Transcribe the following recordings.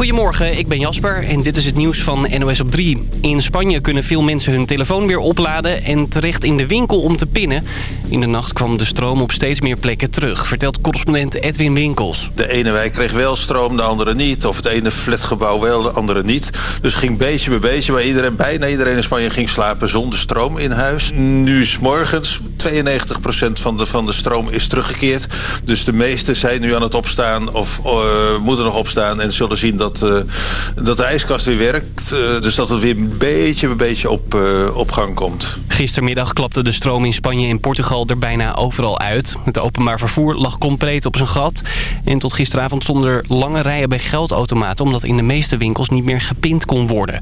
Goedemorgen, ik ben Jasper en dit is het nieuws van NOS op 3. In Spanje kunnen veel mensen hun telefoon weer opladen en terecht in de winkel om te pinnen. In de nacht kwam de stroom op steeds meer plekken terug, vertelt correspondent Edwin Winkels. De ene wijk kreeg wel stroom, de andere niet. Of het ene flatgebouw wel, de andere niet. Dus ging beetje bij beetje, maar iedereen, bijna iedereen in Spanje ging slapen zonder stroom in huis. Nu is morgens 92% van de, van de stroom is teruggekeerd. Dus de meesten zijn nu aan het opstaan of uh, moeten nog opstaan en zullen zien dat, uh, dat de ijskast weer werkt. Uh, dus dat het weer een beetje bij beetje op, op gang komt. Gistermiddag klapte de stroom in Spanje en Portugal er bijna overal uit. Het openbaar vervoer lag compleet op zijn gat. En tot gisteravond stonden er lange rijen bij geldautomaten... omdat in de meeste winkels niet meer gepind kon worden.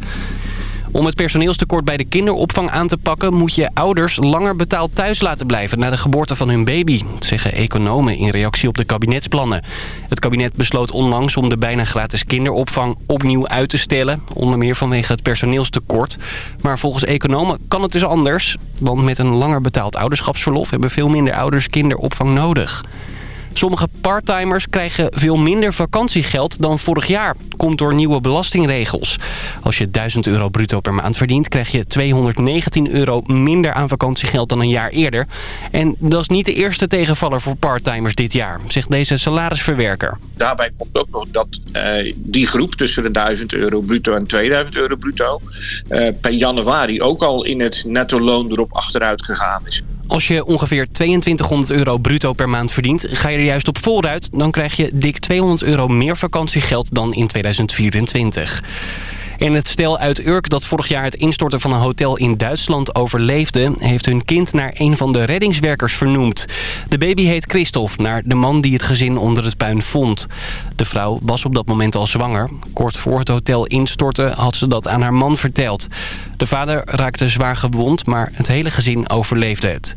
Om het personeelstekort bij de kinderopvang aan te pakken... moet je ouders langer betaald thuis laten blijven... na de geboorte van hun baby. Zeggen economen in reactie op de kabinetsplannen. Het kabinet besloot onlangs om de bijna gratis kinderopvang opnieuw uit te stellen. Onder meer vanwege het personeelstekort. Maar volgens economen kan het dus anders. Want met een langer betaald ouderschapsverlof... hebben veel minder ouders kinderopvang nodig. Sommige parttimers krijgen veel minder vakantiegeld dan vorig jaar. Komt door nieuwe belastingregels. Als je 1000 euro bruto per maand verdient... krijg je 219 euro minder aan vakantiegeld dan een jaar eerder. En dat is niet de eerste tegenvaller voor parttimers dit jaar... zegt deze salarisverwerker. Daarbij komt ook nog dat uh, die groep tussen de 1000 euro bruto en 2000 euro bruto... Uh, per januari ook al in het netto loon erop achteruit gegaan is. Als je ongeveer 2200 euro bruto per maand verdient, ga je er juist op vooruit. Dan krijg je dik 200 euro meer vakantiegeld dan in 2024. En het stel uit Urk dat vorig jaar het instorten van een hotel in Duitsland overleefde... heeft hun kind naar een van de reddingswerkers vernoemd. De baby heet Christophe, naar de man die het gezin onder het puin vond. De vrouw was op dat moment al zwanger. Kort voor het hotel instortte had ze dat aan haar man verteld. De vader raakte zwaar gewond, maar het hele gezin overleefde het.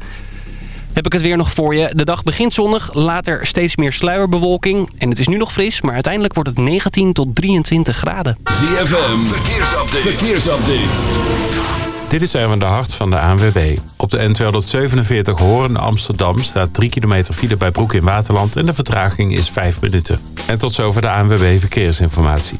Heb ik het weer nog voor je. De dag begint zonnig, later steeds meer sluierbewolking. En het is nu nog fris, maar uiteindelijk wordt het 19 tot 23 graden. ZFM, verkeersupdate. verkeersupdate. Dit is even de hart van de ANWB. Op de N247 Hoorn Amsterdam staat 3 kilometer file bij Broek in Waterland... en de vertraging is 5 minuten. En tot zover de ANWB Verkeersinformatie.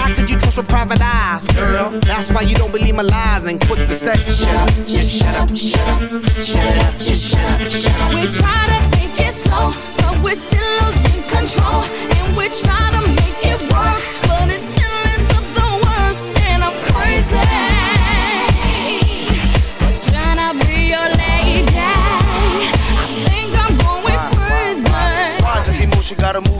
How could you trust with private eyes, girl? That's why you don't believe my lies and quick to say, Shut up, just shut up, shut up, shut it up, just shut up, shut up. We try to take it slow, but we're still losing control. And we try to make it work, but it still ends up the worst. And I'm crazy. But tryna be your lady. I think I'm going crazy. Why does emotion gotta move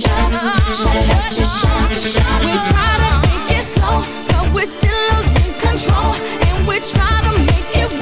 shut up, shut up, shut up. We try to take it slow, but we're still losing control, and we try to make it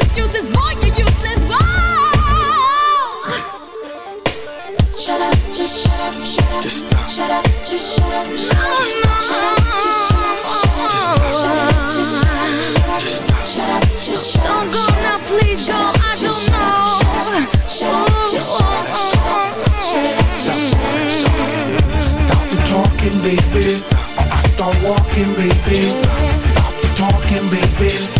excuses, boy, you're useless. Whoa! Shut up, just shut up, shut up. Just stop. Shut up, just shut up. Shut up, shut up, just shut up. Shut up, just shut up. Shut up, just shut up. Don't go now, please go. I don't know. Shut up, just shut up. Shut up, just shut up. Stop the talking, baby. Or I start walking, baby. Stop the talking, baby.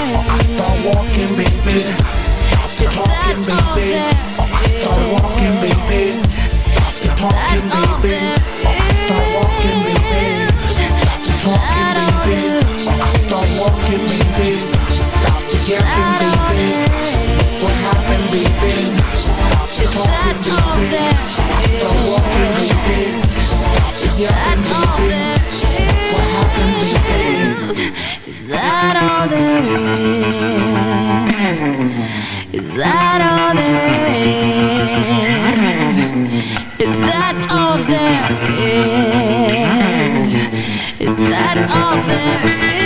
Start walking, baby. Stop the yapping, baby. What happened, baby? Stop the talking, baby. Start walking, baby. Stop the yapping, baby. What happened, baby? Is that all there is? Is that all there is? Is that all there is? Is that all there is?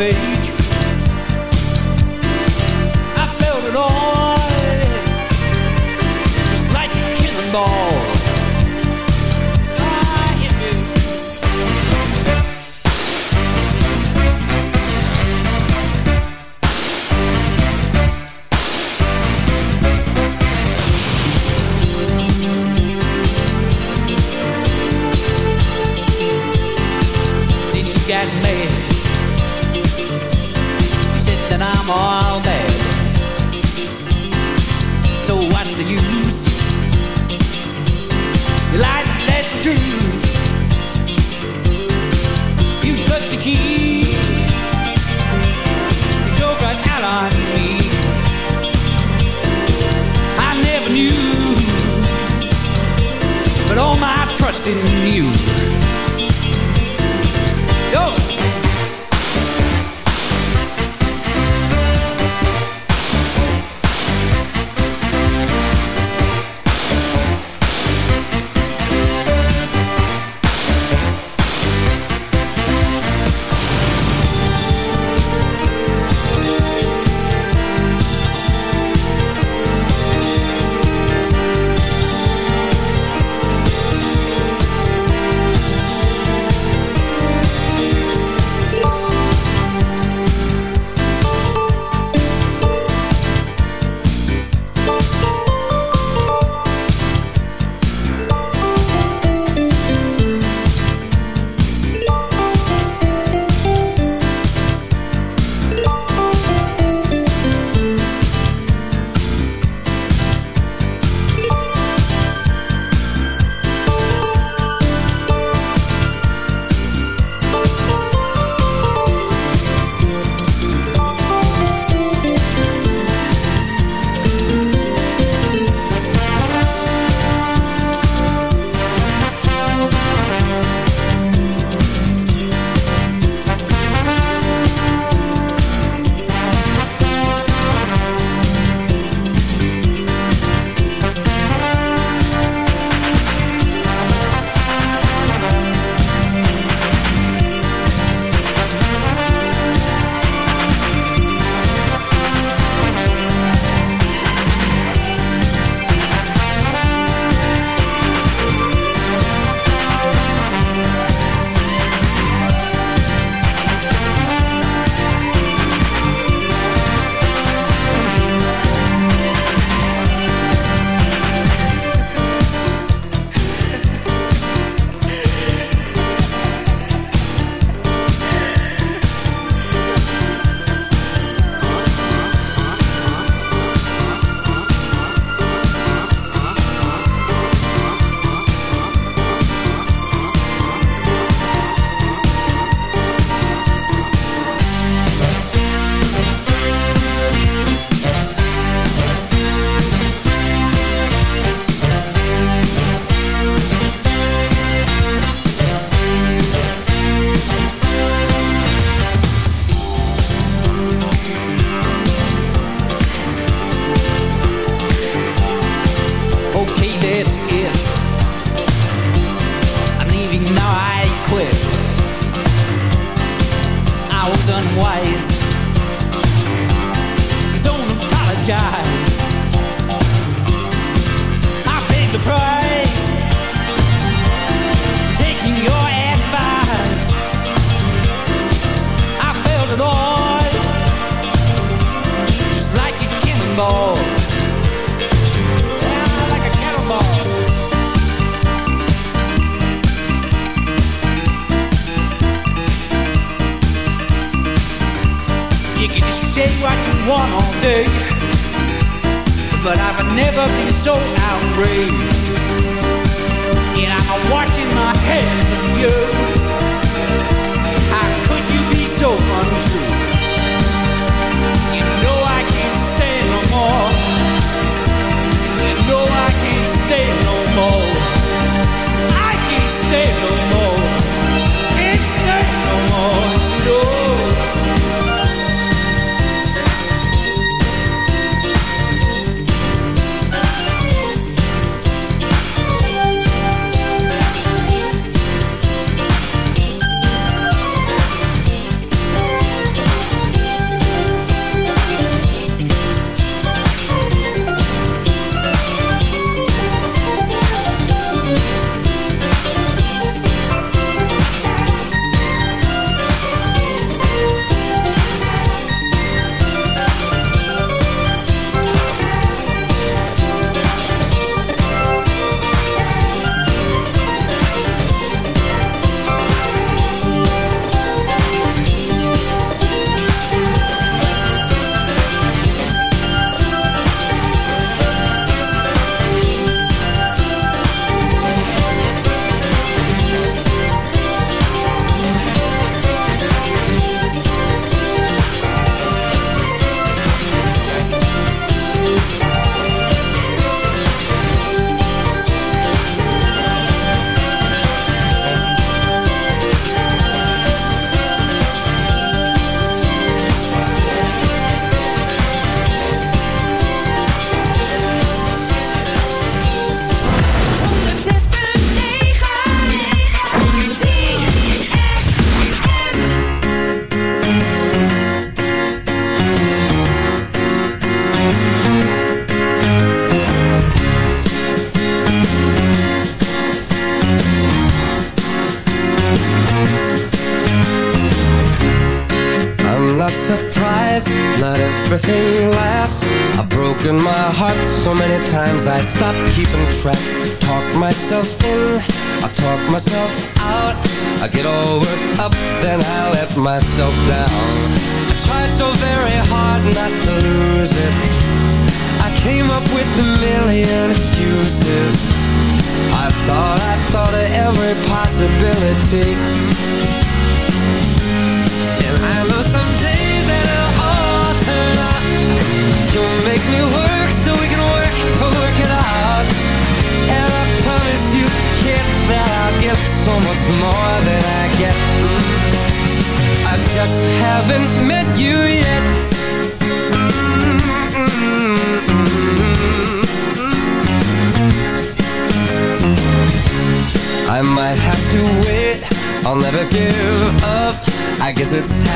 Of? Was unwise. So don't apologize. I paid the price. You all day, but I've never been so outraged. And I'm washing my hands of you. How could you be so untrue? You know I can't stand no more. You know I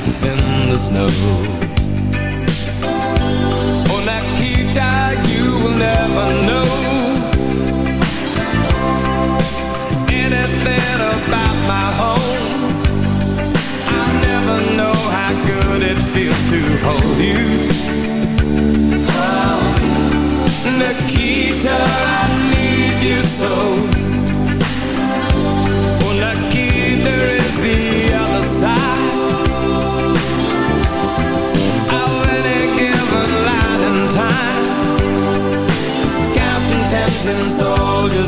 stiff in the snow.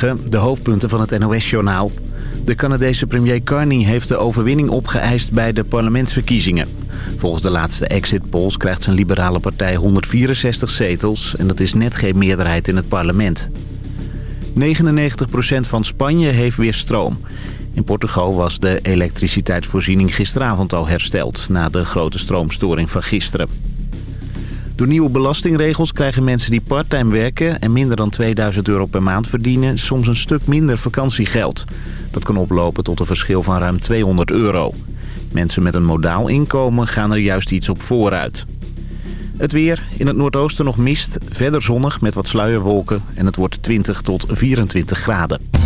De hoofdpunten van het NOS-journaal. De Canadese premier Carney heeft de overwinning opgeëist bij de parlementsverkiezingen. Volgens de laatste exit polls krijgt zijn liberale partij 164 zetels... en dat is net geen meerderheid in het parlement. 99% van Spanje heeft weer stroom. In Portugal was de elektriciteitsvoorziening gisteravond al hersteld... na de grote stroomstoring van gisteren. Door nieuwe belastingregels krijgen mensen die parttime werken... en minder dan 2000 euro per maand verdienen... soms een stuk minder vakantiegeld. Dat kan oplopen tot een verschil van ruim 200 euro. Mensen met een modaal inkomen gaan er juist iets op vooruit. Het weer. In het noordoosten nog mist. Verder zonnig met wat sluierwolken. En het wordt 20 tot 24 graden.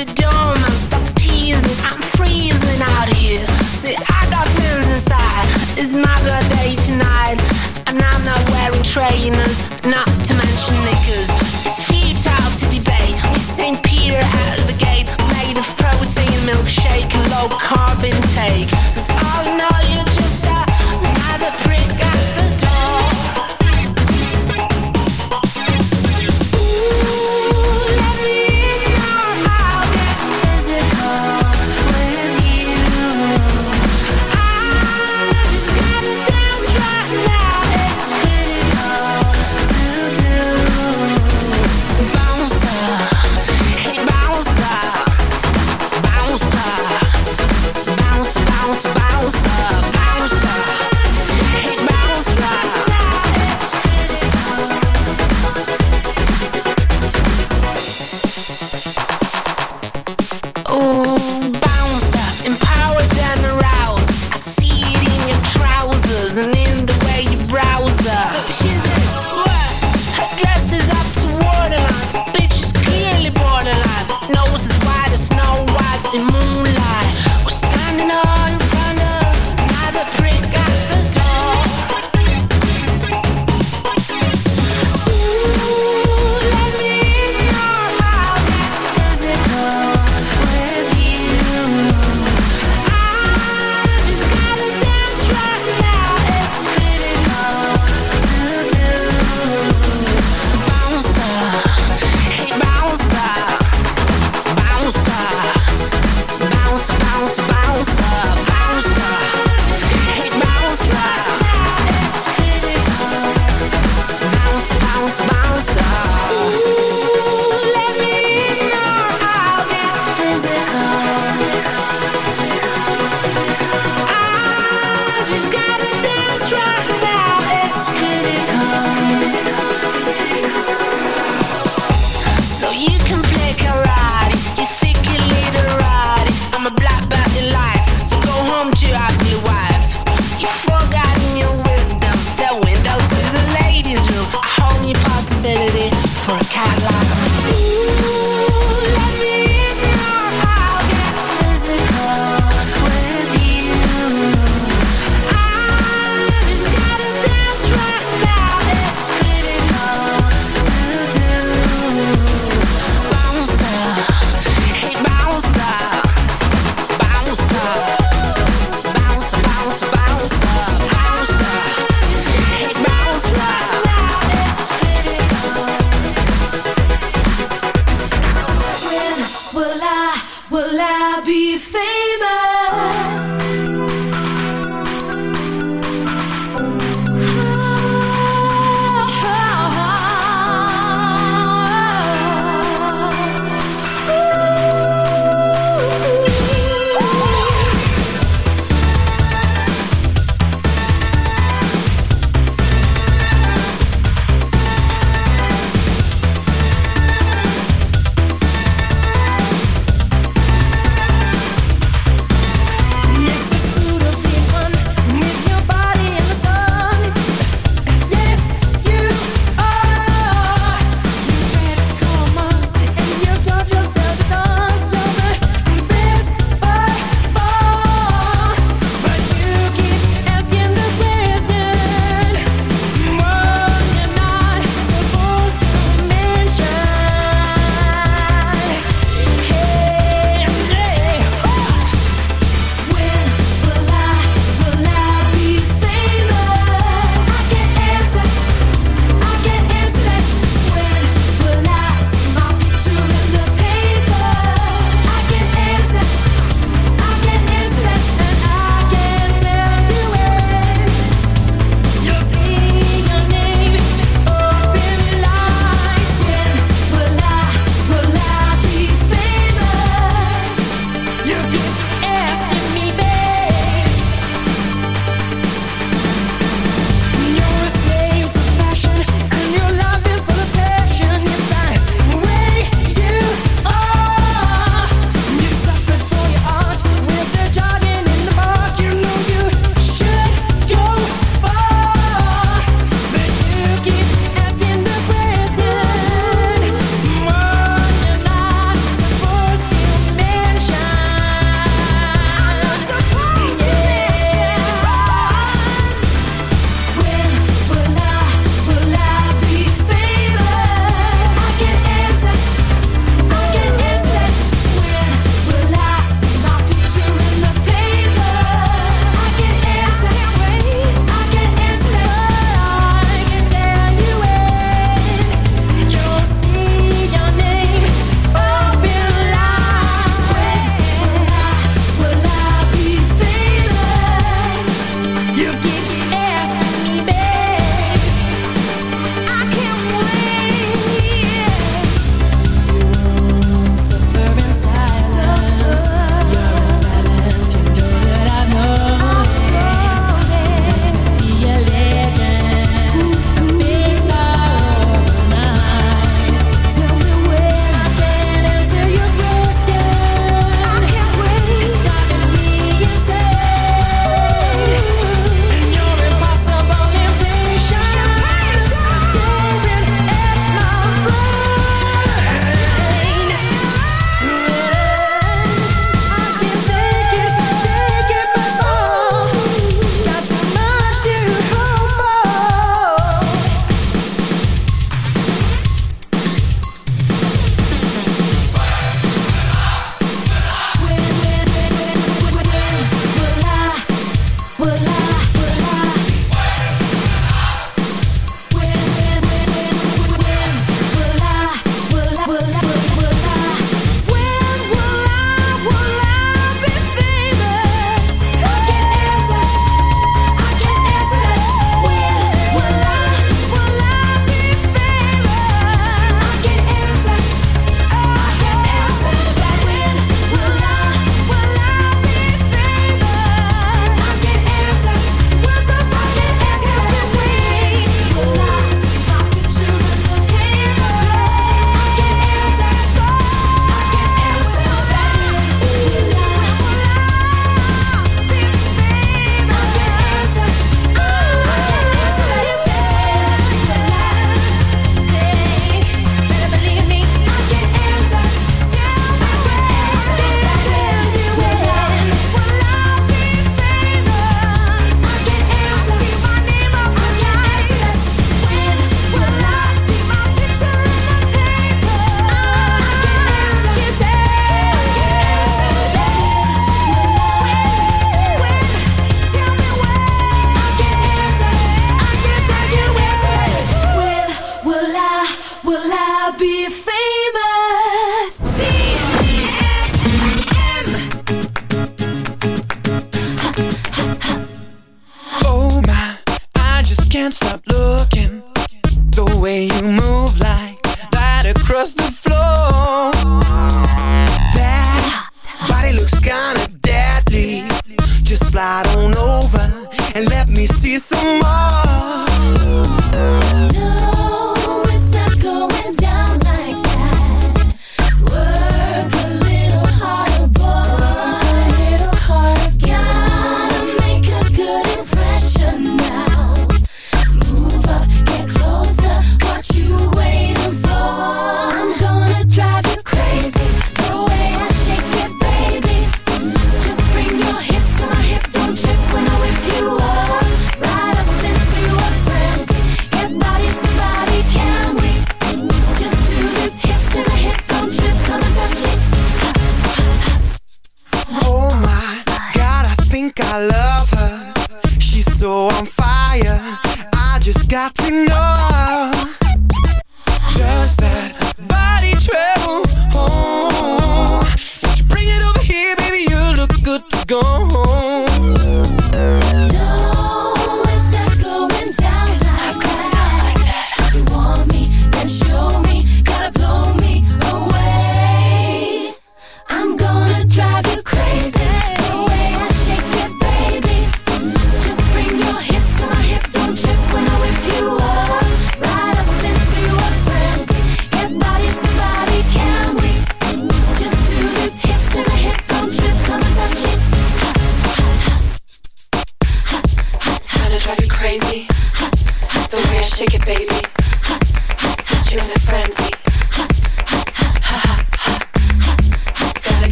Mr. Doorman,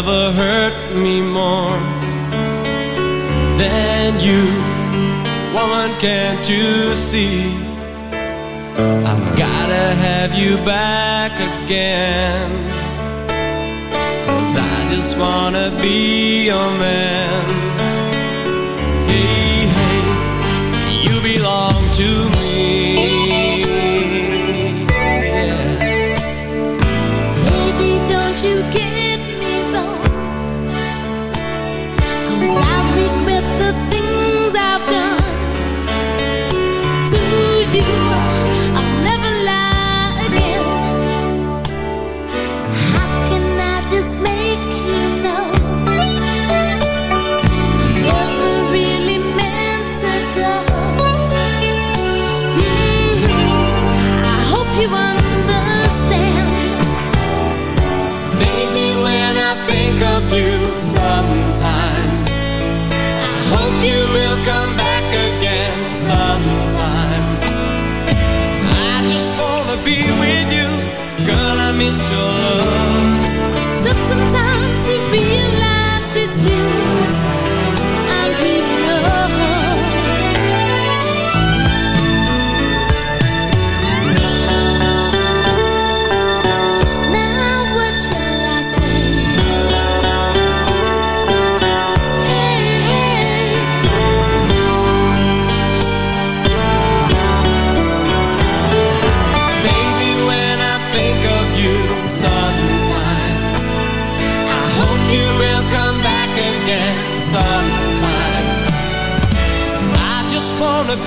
never hurt me more than you. Woman, can't you see? I've gotta have you back again. Cause I just wanna be your man. Hey.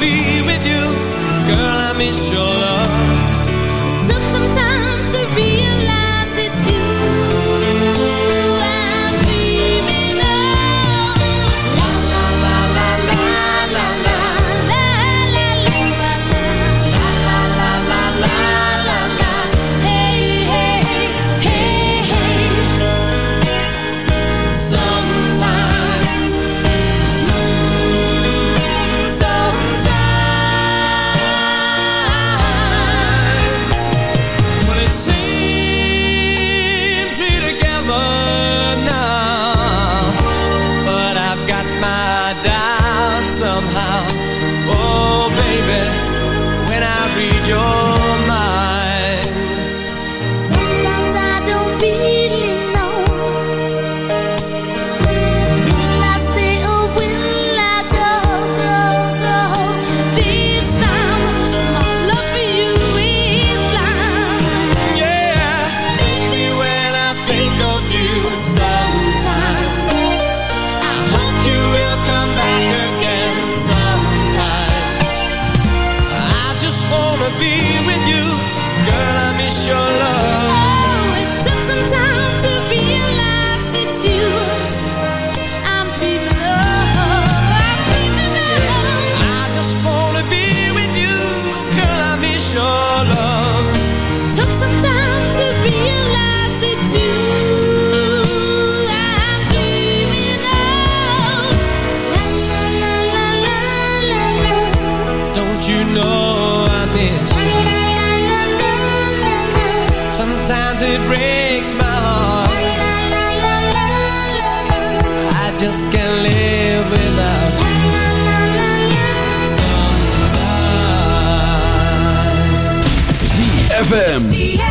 be with you. Just can't live without you. ZFM.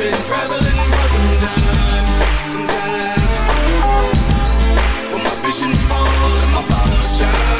Been traveling my vision bold and my bottle shine,